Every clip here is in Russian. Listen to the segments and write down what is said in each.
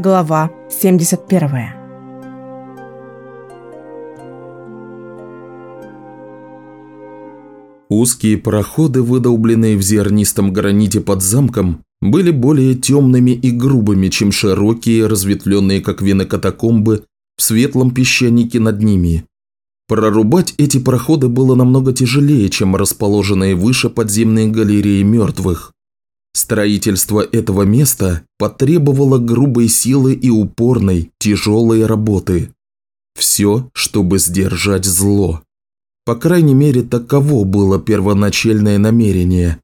Глава 71 Узкие проходы, выдолбленные в зернистом граните под замком, были более темными и грубыми, чем широкие, разветвленные как вены катакомбы в светлом песчанике над ними. Прорубать эти проходы было намного тяжелее, чем расположенные выше подземные галереи мертвых. Строительство этого места потребовало грубой силы и упорной, тяжелой работы. Все, чтобы сдержать зло. По крайней мере, таково было первоначальное намерение.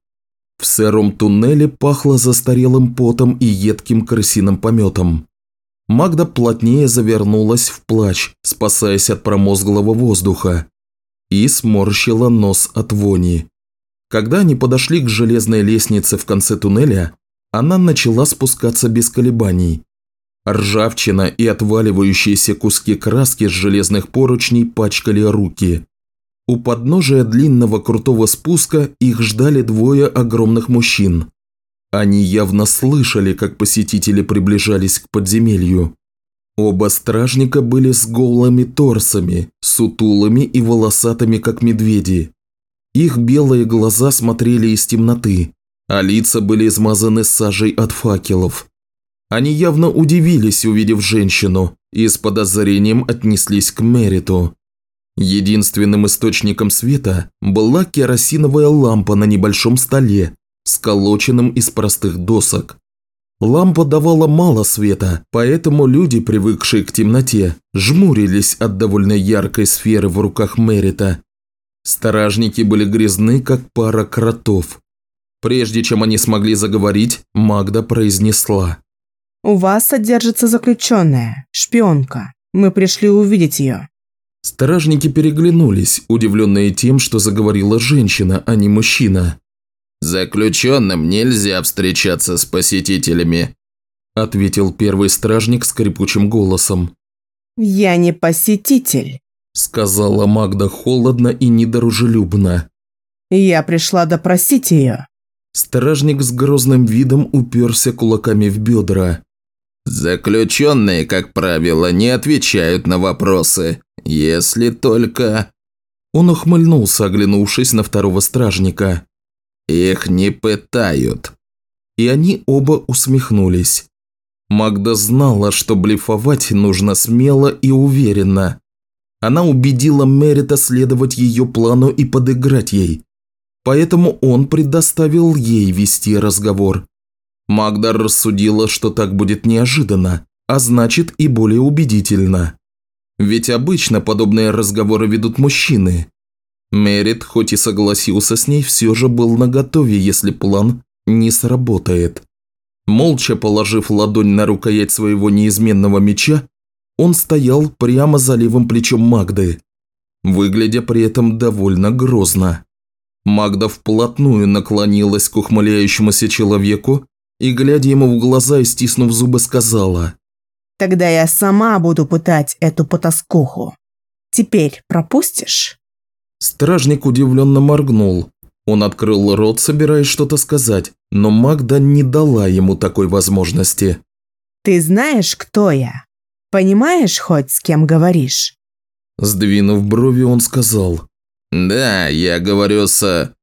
В сыром туннеле пахло застарелым потом и едким крысиным пометом. Магда плотнее завернулась в плач, спасаясь от промозглого воздуха, и сморщила нос от вони. Когда они подошли к железной лестнице в конце туннеля, она начала спускаться без колебаний. Ржавчина и отваливающиеся куски краски с железных поручней пачкали руки. У подножия длинного крутого спуска их ждали двое огромных мужчин. Они явно слышали, как посетители приближались к подземелью. Оба стражника были с голыми торсами, сутулыми и волосатыми, как медведи. Их белые глаза смотрели из темноты, а лица были измазаны сажей от факелов. Они явно удивились, увидев женщину, и с подозрением отнеслись к Мериту. Единственным источником света была керосиновая лампа на небольшом столе, сколоченном из простых досок. Лампа давала мало света, поэтому люди, привыкшие к темноте, жмурились от довольно яркой сферы в руках Мерита Стражники были грязны, как пара кротов. Прежде чем они смогли заговорить, Магда произнесла. «У вас содержится заключенная, шпионка. Мы пришли увидеть ее». Стражники переглянулись, удивленные тем, что заговорила женщина, а не мужчина. «Заключенным нельзя встречаться с посетителями», – ответил первый стражник скрипучим голосом. «Я не посетитель», сказала Магда холодно и недружелюбно. «Я пришла допросить ее». Стражник с грозным видом уперся кулаками в бедра. «Заключенные, как правило, не отвечают на вопросы, если только...» Он ухмыльнулся, оглянувшись на второго стражника. «Их не пытают». И они оба усмехнулись. Магда знала, что блефовать нужно смело и уверенно. Она убедила Мерита следовать ее плану и подыграть ей. Поэтому он предоставил ей вести разговор. Магда рассудила, что так будет неожиданно, а значит и более убедительно. Ведь обычно подобные разговоры ведут мужчины. Мерит, хоть и согласился с ней, все же был наготове, если план не сработает. Молча положив ладонь на рукоять своего неизменного меча, он стоял прямо за левым плечом Магды, выглядя при этом довольно грозно. Магда вплотную наклонилась к ухмыляющемуся человеку и, глядя ему в глаза и стиснув зубы, сказала «Тогда я сама буду пытать эту потаскуху. Теперь пропустишь?» Стражник удивленно моргнул. Он открыл рот, собираясь что-то сказать, но Магда не дала ему такой возможности. «Ты знаешь, кто я?» Понимаешь хоть, с кем говоришь?» Сдвинув брови, он сказал. «Да, я говорю с...»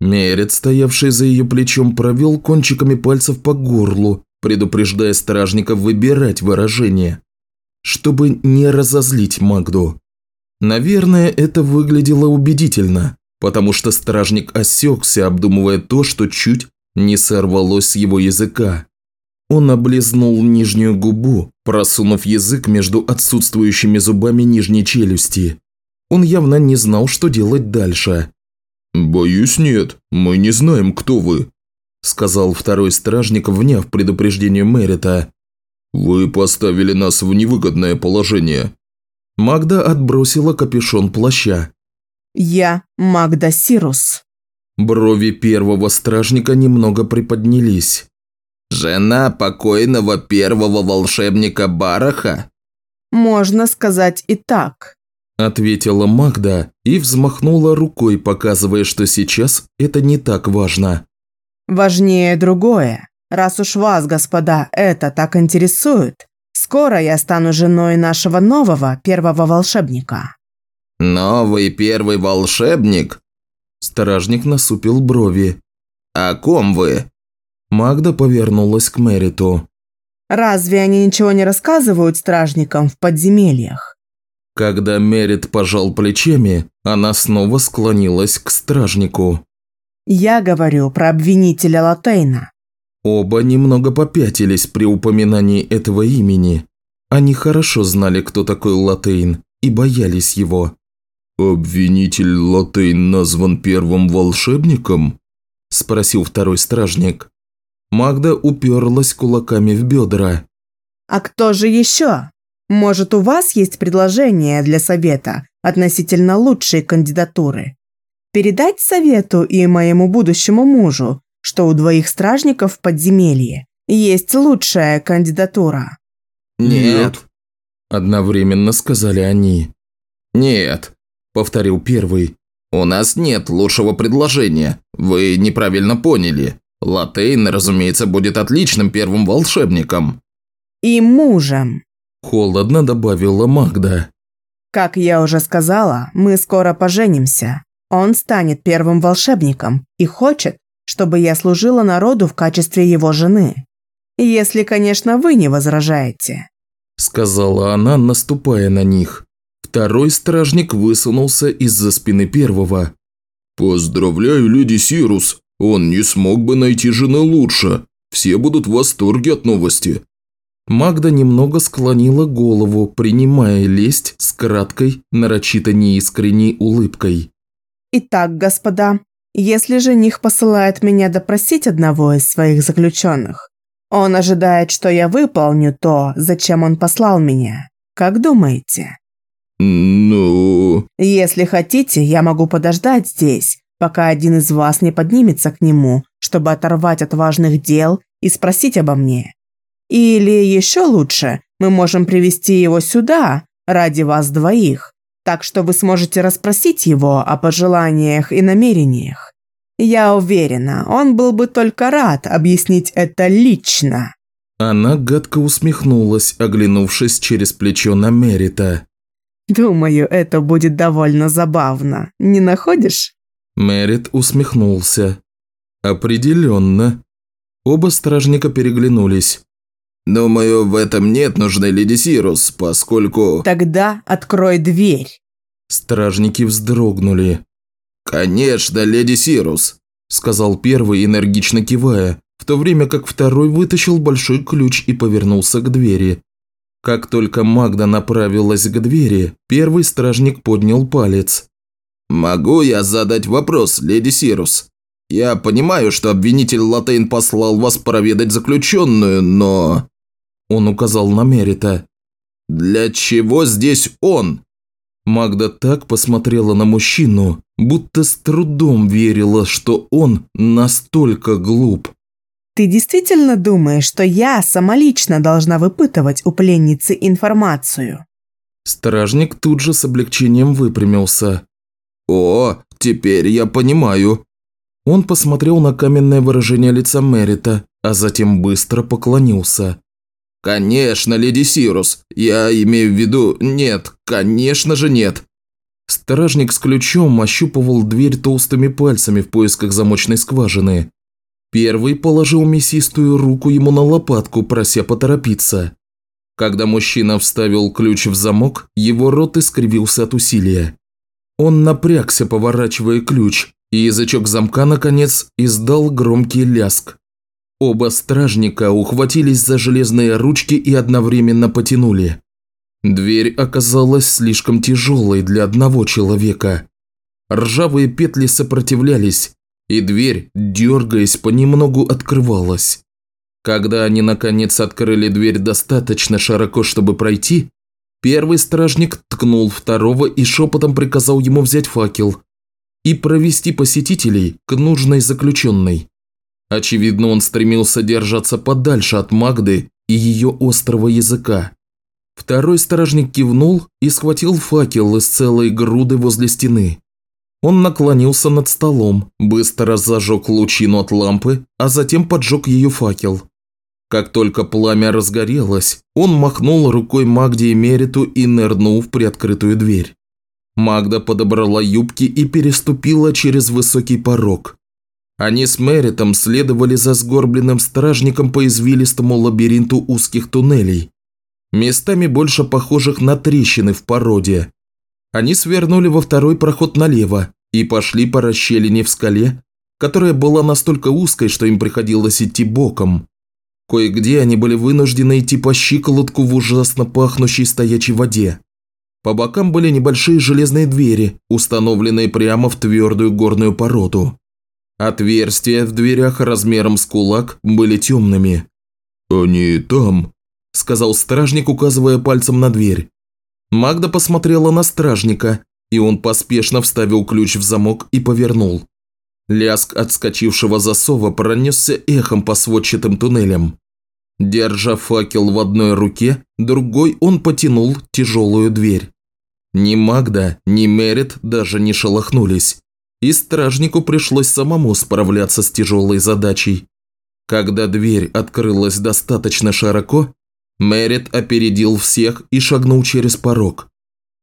Мерец, стоявший за ее плечом, провел кончиками пальцев по горлу, предупреждая стражника выбирать выражение, чтобы не разозлить Магду. Наверное, это выглядело убедительно, потому что стражник осекся, обдумывая то, что чуть не сорвалось с его языка. Он облизнул нижнюю губу, просунув язык между отсутствующими зубами нижней челюсти. Он явно не знал, что делать дальше. «Боюсь, нет. Мы не знаем, кто вы», – сказал второй стражник, вняв предупреждению Мерита. «Вы поставили нас в невыгодное положение». Магда отбросила капюшон плаща. «Я Магда Сирус». Брови первого стражника немного приподнялись. Жена покойного первого волшебника Бараха? Можно сказать и так. Ответила Магда и взмахнула рукой, показывая, что сейчас это не так важно. Важнее другое. Раз уж вас, господа, это так интересует, Скоро я стану женой нашего нового первого волшебника». «Новый первый волшебник?» Стражник насупил брови. «О ком вы?» Магда повернулась к Мериту. «Разве они ничего не рассказывают стражникам в подземельях?» Когда Мерит пожал плечами, она снова склонилась к стражнику. «Я говорю про обвинителя Латейна». Оба немного попятились при упоминании этого имени. Они хорошо знали, кто такой Латейн, и боялись его. «Обвинитель Латейн назван первым волшебником?» – спросил второй стражник. Магда уперлась кулаками в бедра. «А кто же еще? Может, у вас есть предложение для совета относительно лучшей кандидатуры? Передать совету и моему будущему мужу, что у двоих стражников в подземелье есть лучшая кандидатура?» «Нет». Одновременно сказали они. «Нет», – повторил первый. «У нас нет лучшего предложения. Вы неправильно поняли. Латейн, разумеется, будет отличным первым волшебником». «И мужем», – холодно добавила Магда. «Как я уже сказала, мы скоро поженимся. Он станет первым волшебником и хочет, чтобы я служила народу в качестве его жены. Если, конечно, вы не возражаете», – сказала она, наступая на них. Второй стражник высунулся из-за спины первого. «Поздравляю, леди Сирус, он не смог бы найти жены лучше. Все будут в восторге от новости». Магда немного склонила голову, принимая лесть с краткой, нарочито неискренней улыбкой. «Итак, господа, если жених посылает меня допросить одного из своих заключенных, он ожидает, что я выполню то, зачем он послал меня. Как думаете?» «Ну...» «Если хотите, я могу подождать здесь, пока один из вас не поднимется к нему, чтобы оторвать от важных дел и спросить обо мне. Или еще лучше, мы можем привести его сюда ради вас двоих, так что вы сможете расспросить его о пожеланиях и намерениях. Я уверена, он был бы только рад объяснить это лично». Она гадко усмехнулась, оглянувшись через плечо на Мерита. «Думаю, это будет довольно забавно, не находишь?» Мерит усмехнулся. «Определенно». Оба стражника переглянулись. «Думаю, в этом нет нужды леди Сирус, поскольку...» «Тогда открой дверь». Стражники вздрогнули. «Конечно, леди Сирус», – сказал первый, энергично кивая, в то время как второй вытащил большой ключ и повернулся к двери. Как только Магда направилась к двери, первый стражник поднял палец. «Могу я задать вопрос, леди Сирус? Я понимаю, что обвинитель Латейн послал вас проведать заключенную, но...» Он указал на Мерита. «Для чего здесь он?» Магда так посмотрела на мужчину, будто с трудом верила, что он настолько глуп. «Ты действительно думаешь, что я самолично должна выпытывать у пленницы информацию?» Стражник тут же с облегчением выпрямился. «О, теперь я понимаю». Он посмотрел на каменное выражение лица Мерита, а затем быстро поклонился. «Конечно, леди Сирус. Я имею в виду... Нет, конечно же нет». Стражник с ключом ощупывал дверь толстыми пальцами в поисках замочной скважины. Первый положил мясистую руку ему на лопатку, прося поторопиться. Когда мужчина вставил ключ в замок, его рот искривился от усилия. Он напрягся, поворачивая ключ, и язычок замка, наконец, издал громкий ляск. Оба стражника ухватились за железные ручки и одновременно потянули. Дверь оказалась слишком тяжелой для одного человека. Ржавые петли сопротивлялись, и дверь, дергаясь, понемногу открывалась. Когда они наконец открыли дверь достаточно широко, чтобы пройти, первый стражник ткнул второго и шепотом приказал ему взять факел и провести посетителей к нужной заключенной. Очевидно, он стремился держаться подальше от Магды и ее острого языка. Второй стражник кивнул и схватил факел из целой груды возле стены. Он наклонился над столом, быстро зажег лучину от лампы, а затем поджег ее факел. Как только пламя разгорелось, он махнул рукой Магде и Мериту и нырнул в приоткрытую дверь. Магда подобрала юбки и переступила через высокий порог. Они с Меритом следовали за сгорбленным стражником по извилистому лабиринту узких туннелей, местами больше похожих на трещины в породе. Они свернули во второй проход налево и пошли по расщелине в скале, которая была настолько узкой, что им приходилось идти боком. Кое-где они были вынуждены идти по щиколотку в ужасно пахнущей стоячей воде. По бокам были небольшие железные двери, установленные прямо в твердую горную породу. Отверстия в дверях размером с кулак были темными. «Они там», – сказал стражник, указывая пальцем на дверь. Магда посмотрела на стражника, и он поспешно вставил ключ в замок и повернул. Лязг отскочившего засова пронесся эхом по сводчатым туннелям. Держа факел в одной руке, другой он потянул тяжелую дверь. Ни Магда, ни Мерит даже не шелохнулись, и стражнику пришлось самому справляться с тяжелой задачей. Когда дверь открылась достаточно широко, Мерит опередил всех и шагнул через порог.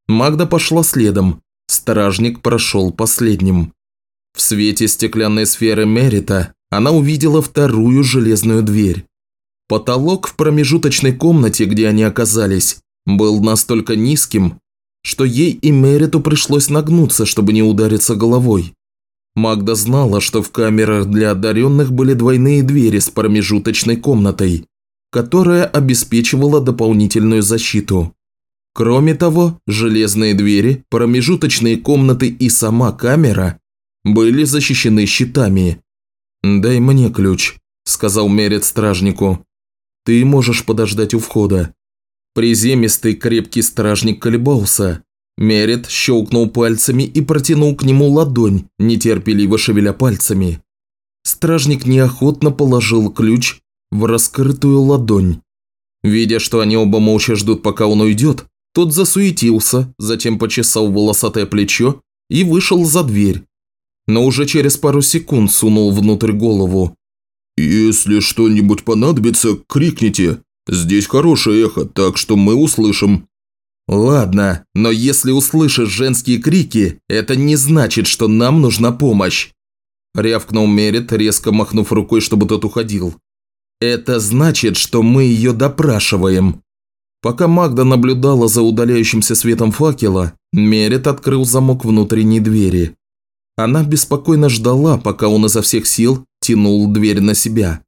Магда пошла следом, стражник прошел последним. В свете стеклянной сферы Мерита она увидела вторую железную дверь. Потолок в промежуточной комнате, где они оказались, был настолько низким, что ей и Мериту пришлось нагнуться, чтобы не удариться головой. Магда знала, что в камерах для одаренных были двойные двери с промежуточной комнатой, которая обеспечивала дополнительную защиту. Кроме того, железные двери, промежуточные комнаты и сама камера были защищены щитами. «Дай мне ключ», – сказал Мерит стражнику. «Ты можешь подождать у входа». Приземистый крепкий стражник колебался. Мерит щелкнул пальцами и протянул к нему ладонь, нетерпеливо шевеля пальцами. Стражник неохотно положил ключ в раскрытую ладонь. Видя, что они оба молча ждут, пока он уйдет, тот засуетился, затем почесал волосатое плечо и вышел за дверь, но уже через пару секунд сунул внутрь голову. «Если что-нибудь понадобится, крикните. Здесь хорошее эхо, так что мы услышим». «Ладно, но если услышишь женские крики, это не значит, что нам нужна помощь», – рявкнул Мерит, резко махнув рукой, чтобы тот уходил. «Это значит, что мы ее допрашиваем». Пока Магда наблюдала за удаляющимся светом факела, Мерит открыл замок внутренней двери. Она беспокойно ждала, пока он изо всех сил тянул дверь на себя.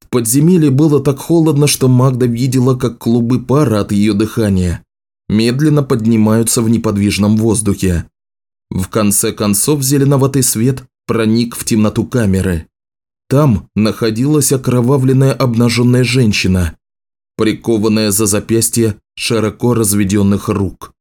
В подземелье было так холодно, что Магда видела, как клубы пара от ее дыхания медленно поднимаются в неподвижном воздухе. В конце концов зеленоватый свет проник в темноту камеры. Там находилась окровавленная обнаженная женщина, прикованная за запястье широко разведенных рук.